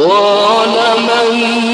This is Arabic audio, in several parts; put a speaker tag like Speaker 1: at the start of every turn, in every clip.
Speaker 1: مثلا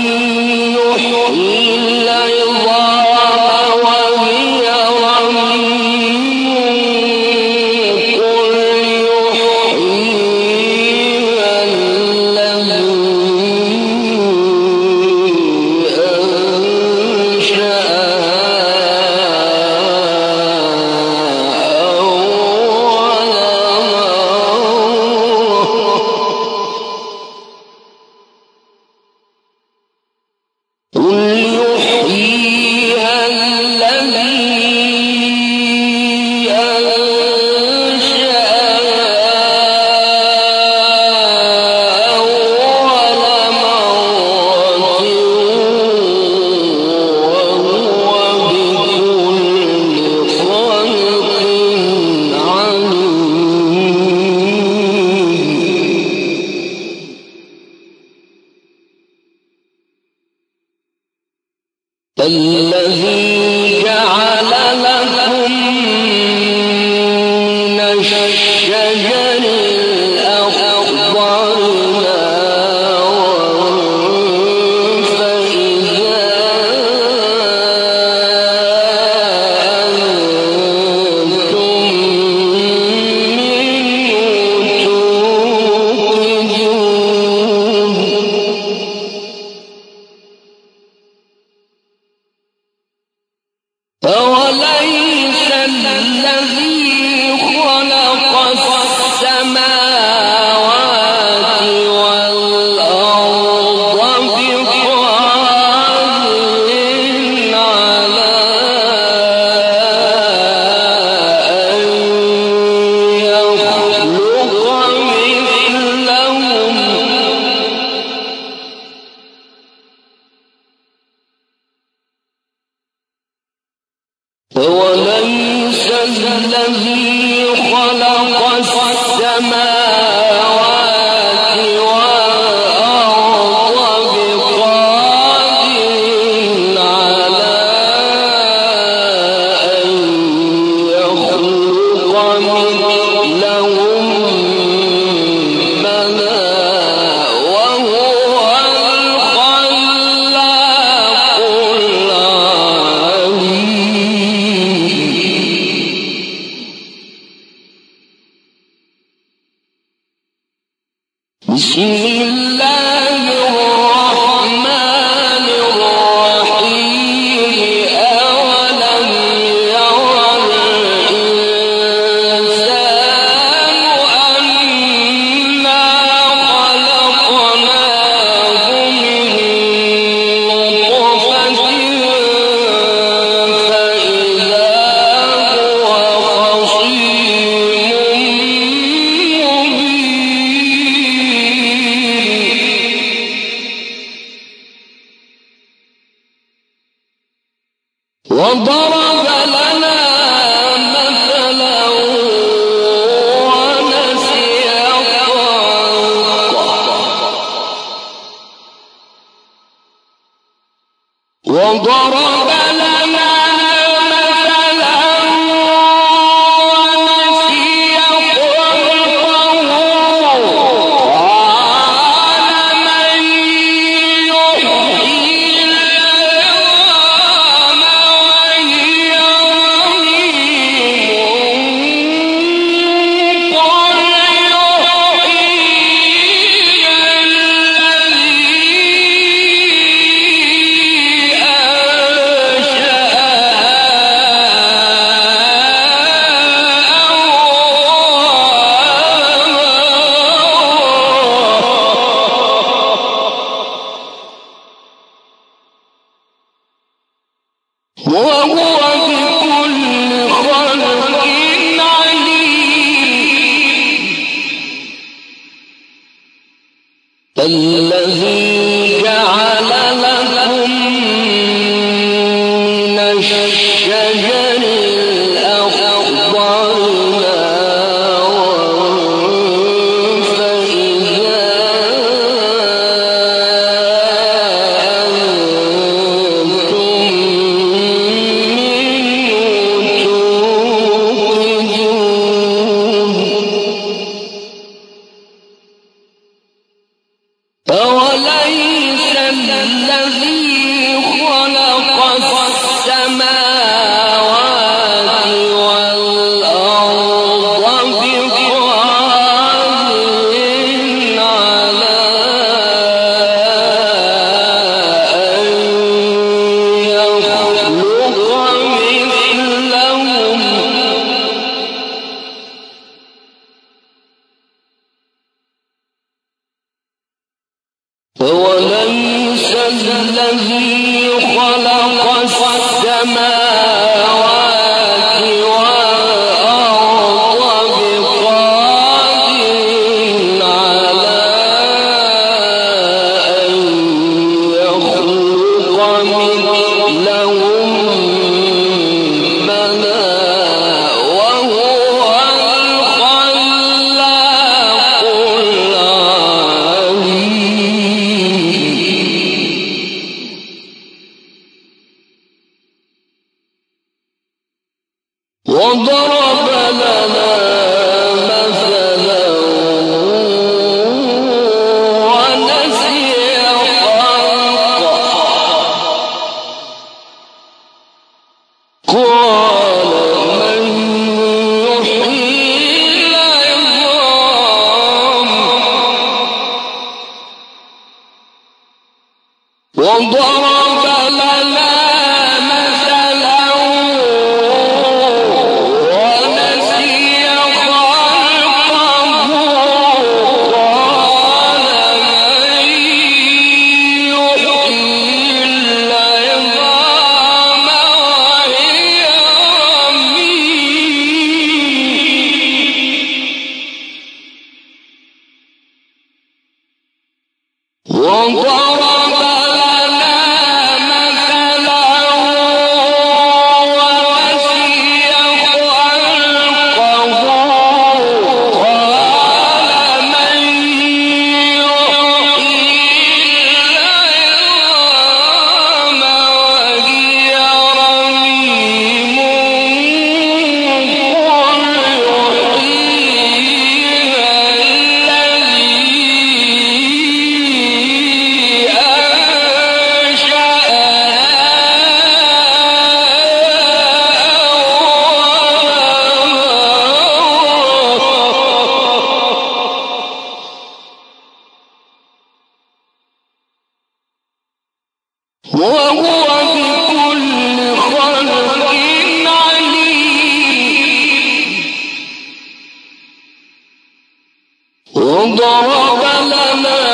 Speaker 1: وضرب لنا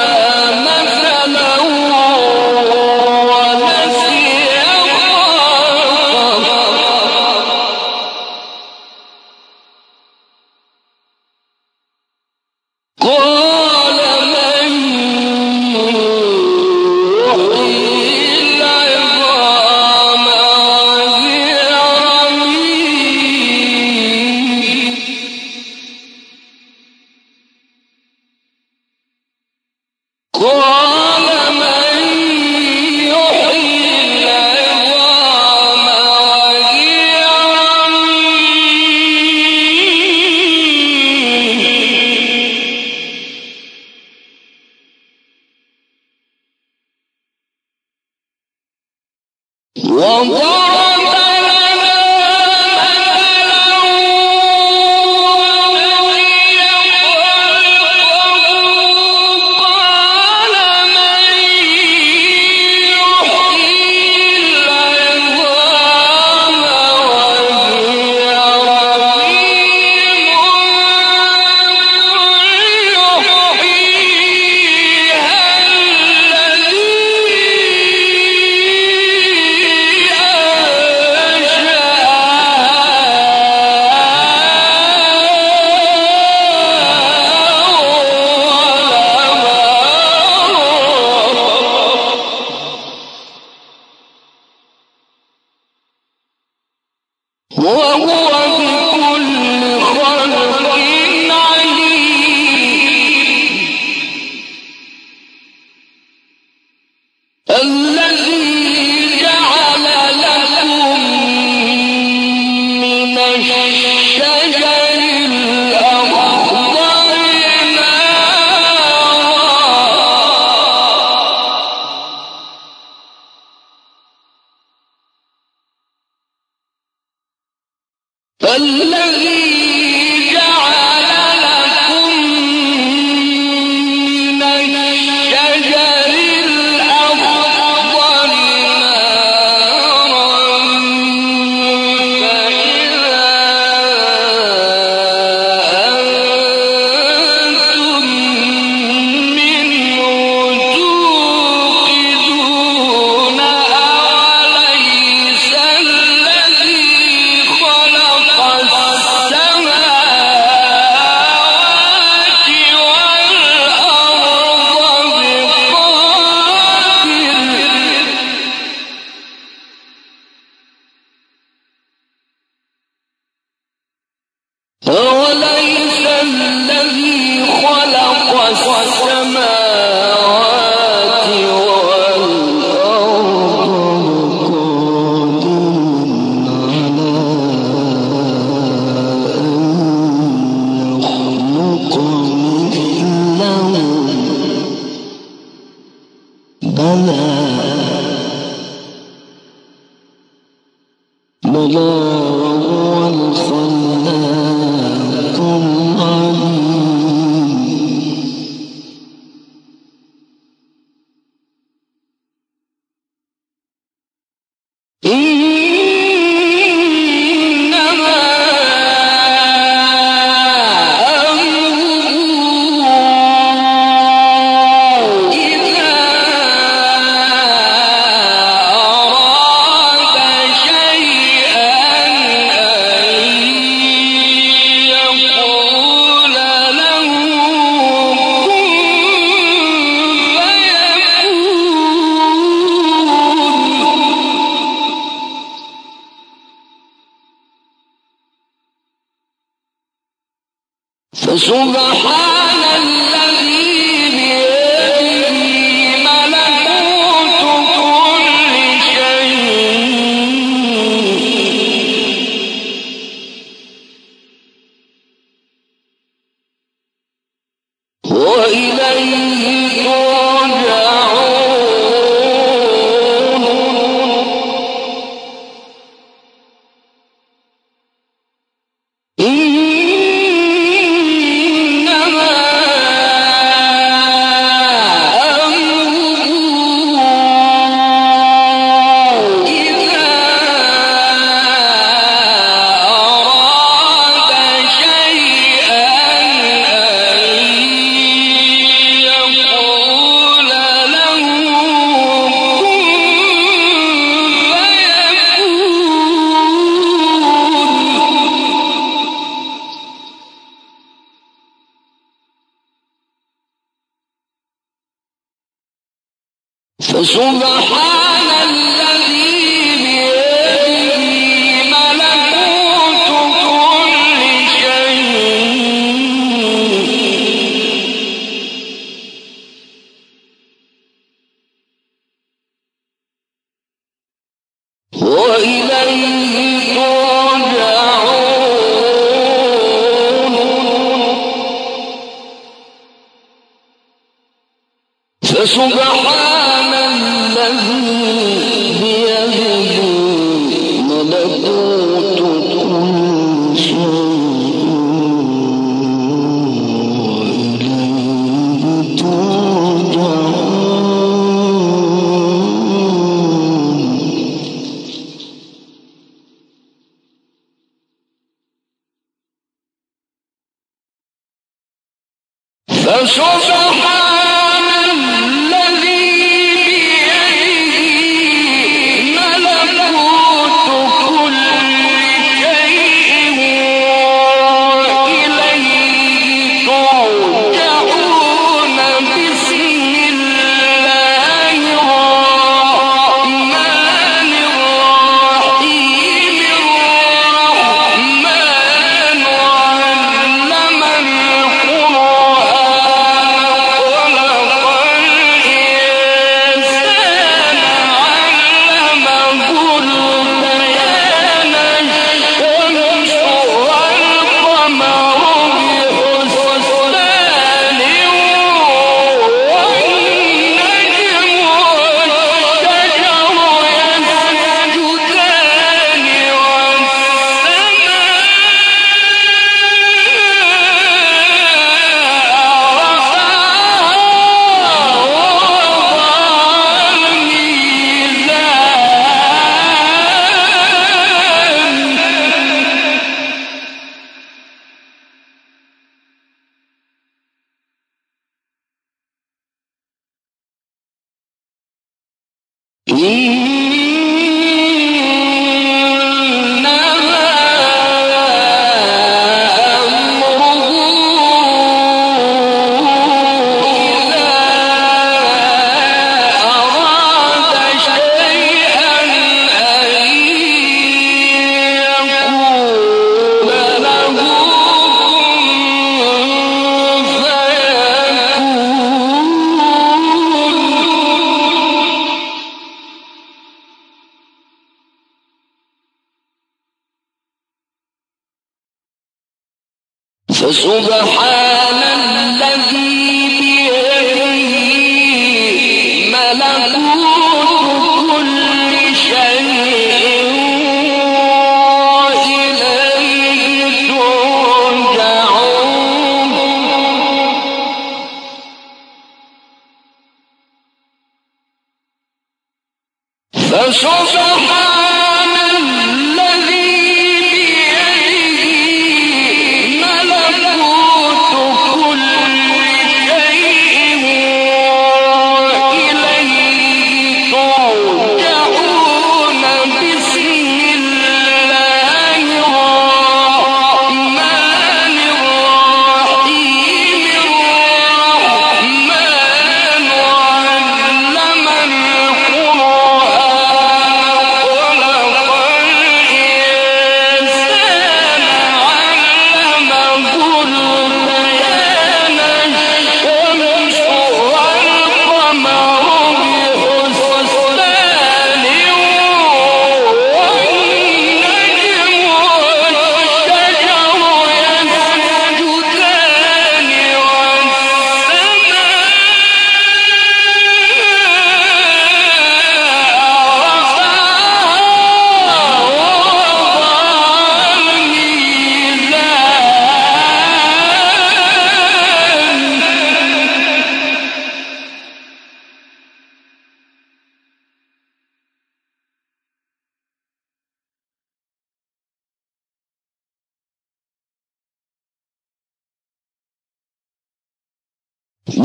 Speaker 1: فسبحان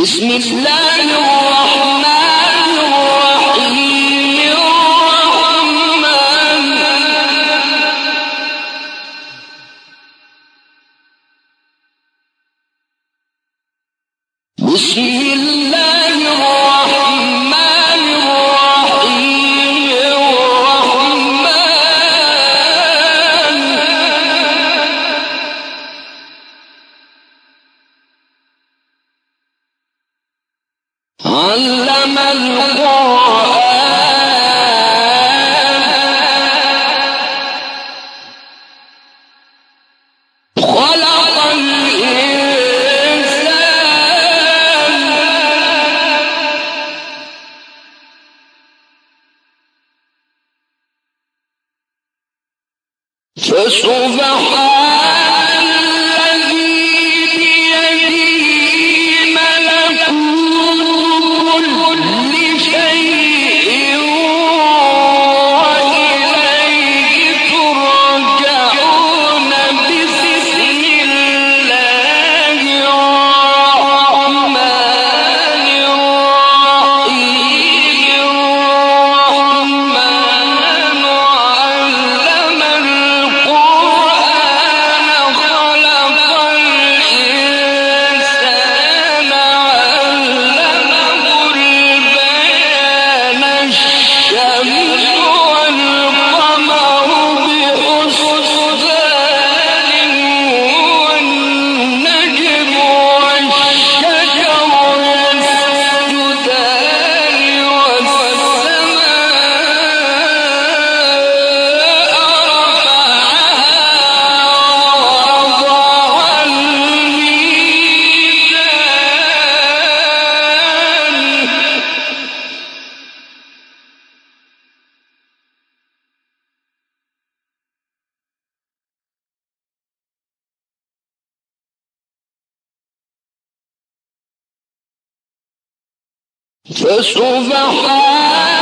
Speaker 1: بسم الله الرحمن علم القرآن فسبحان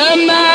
Speaker 1: والسماء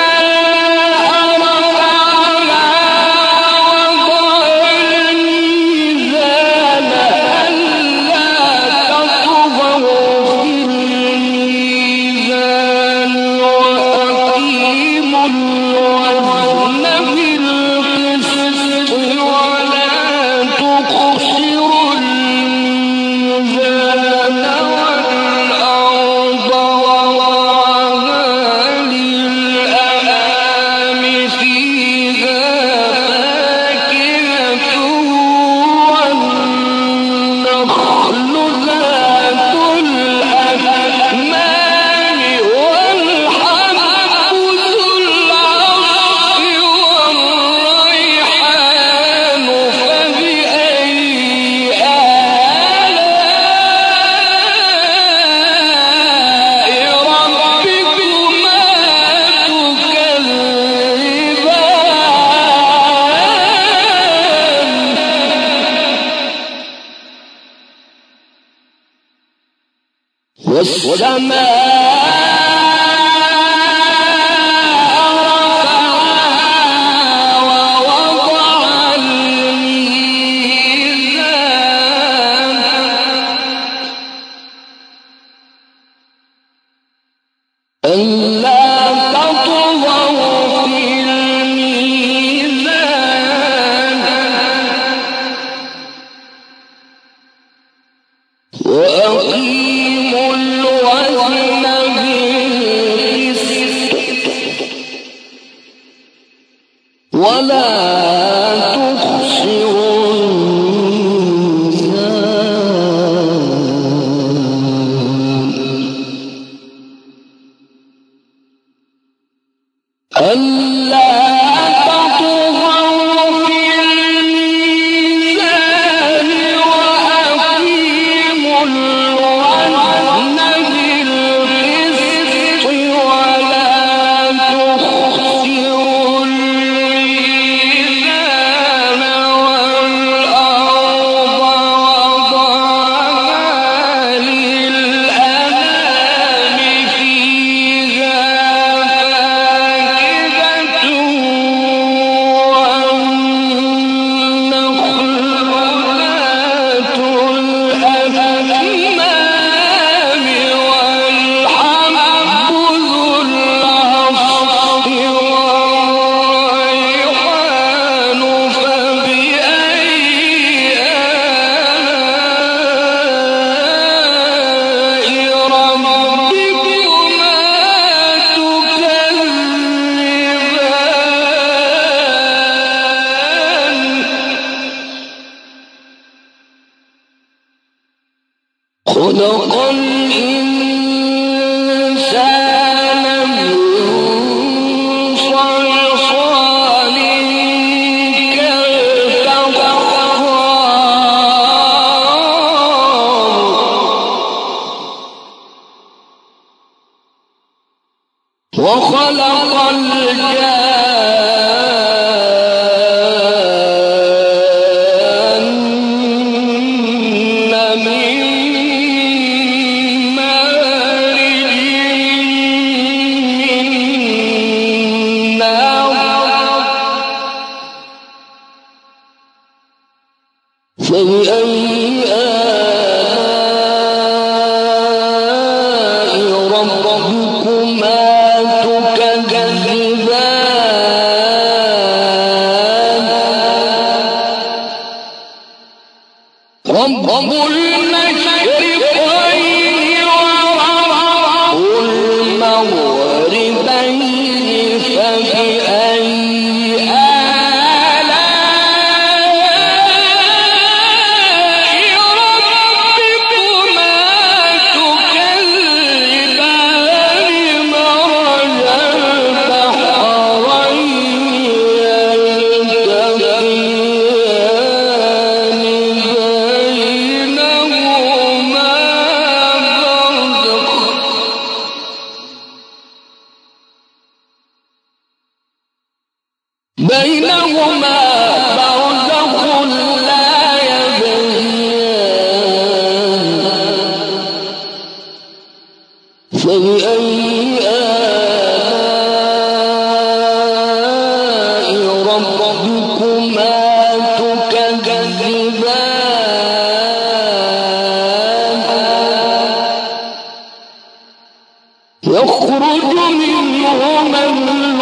Speaker 1: منهما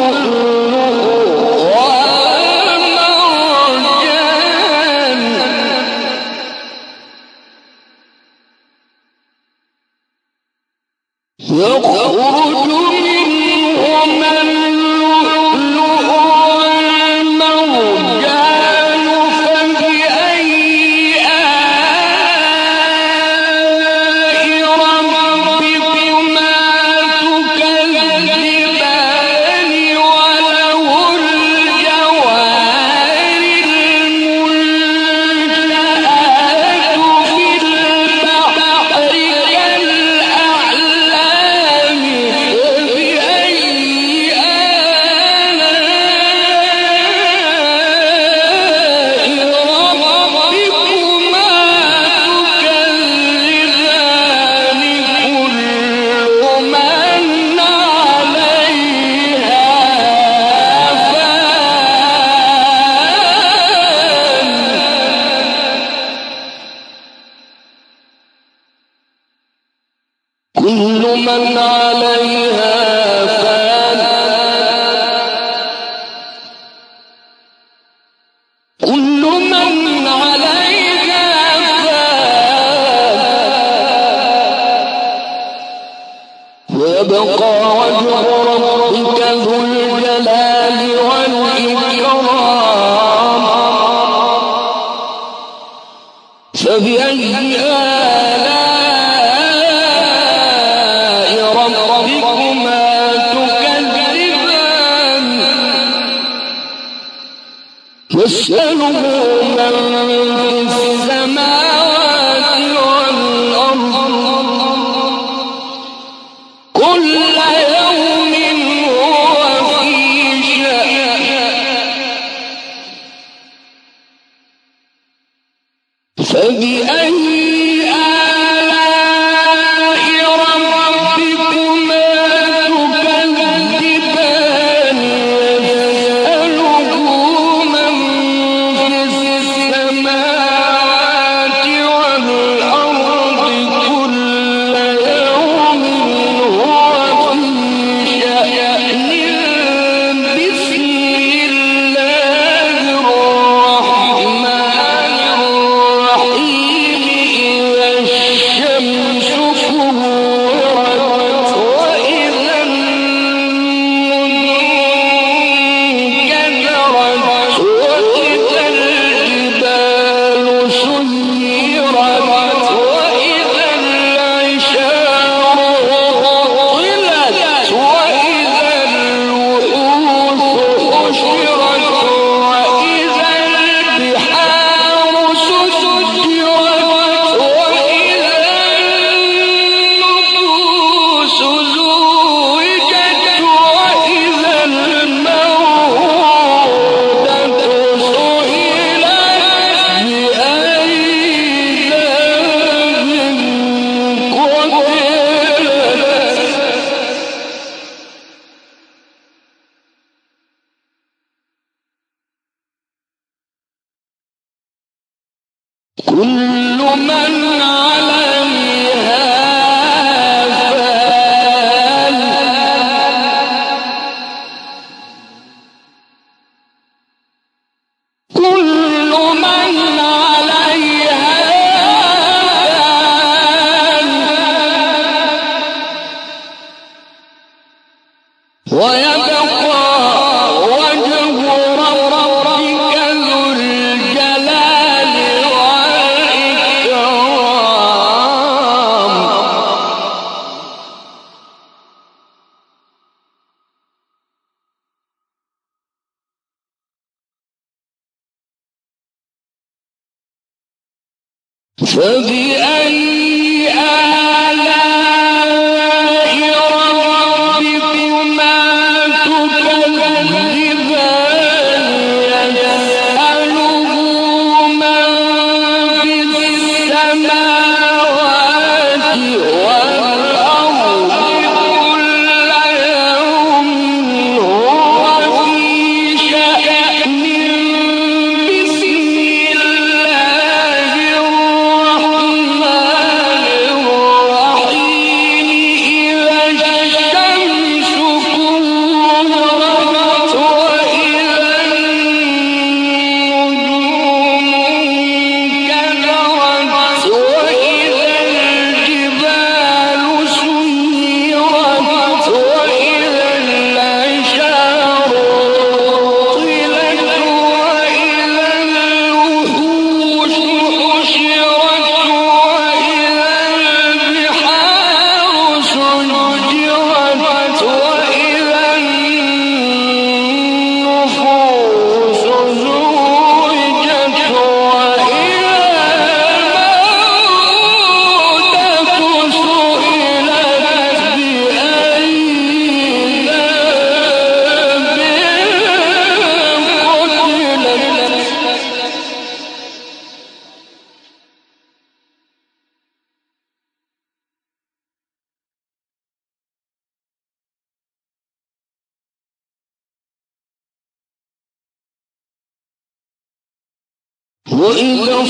Speaker 1: ويبقى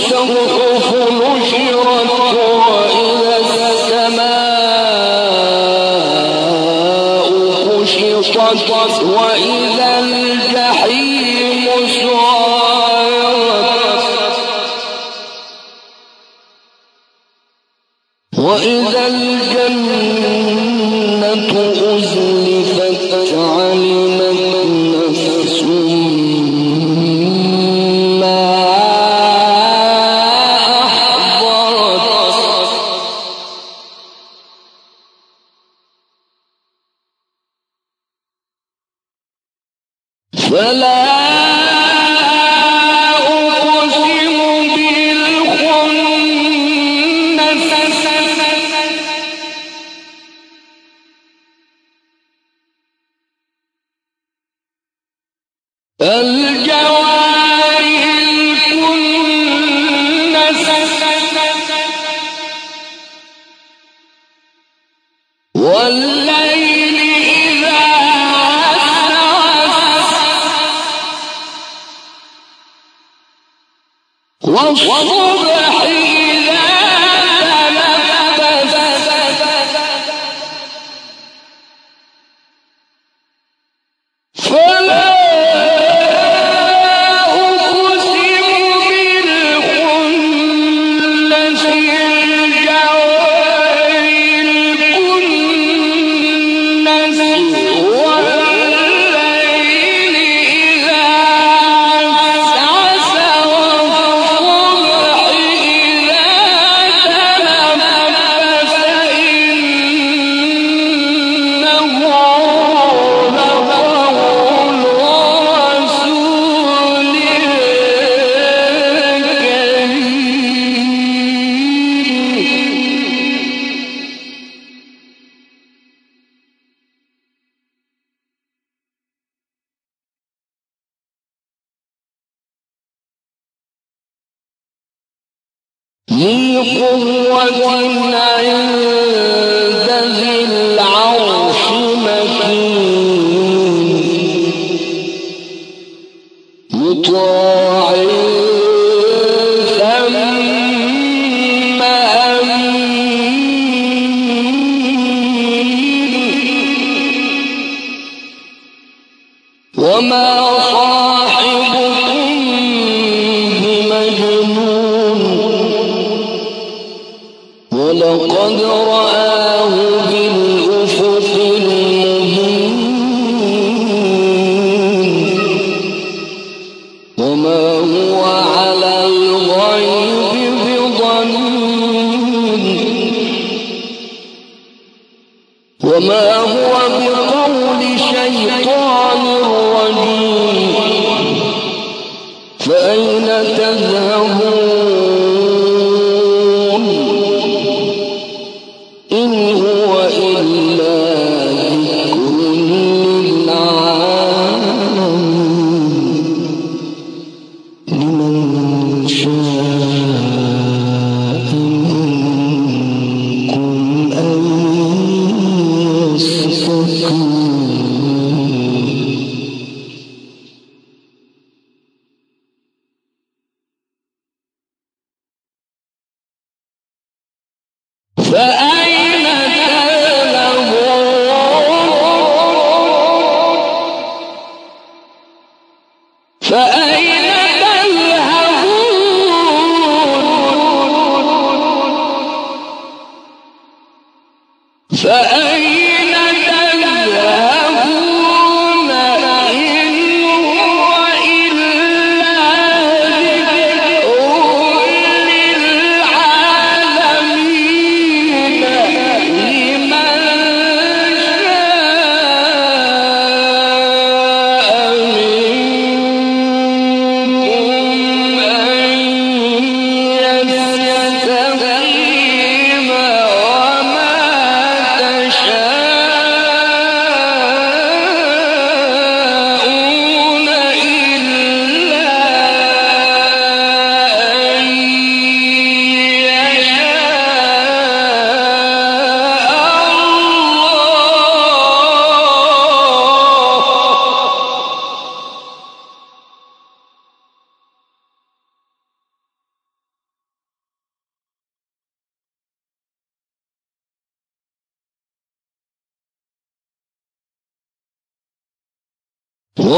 Speaker 1: São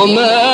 Speaker 1: وما تشاءون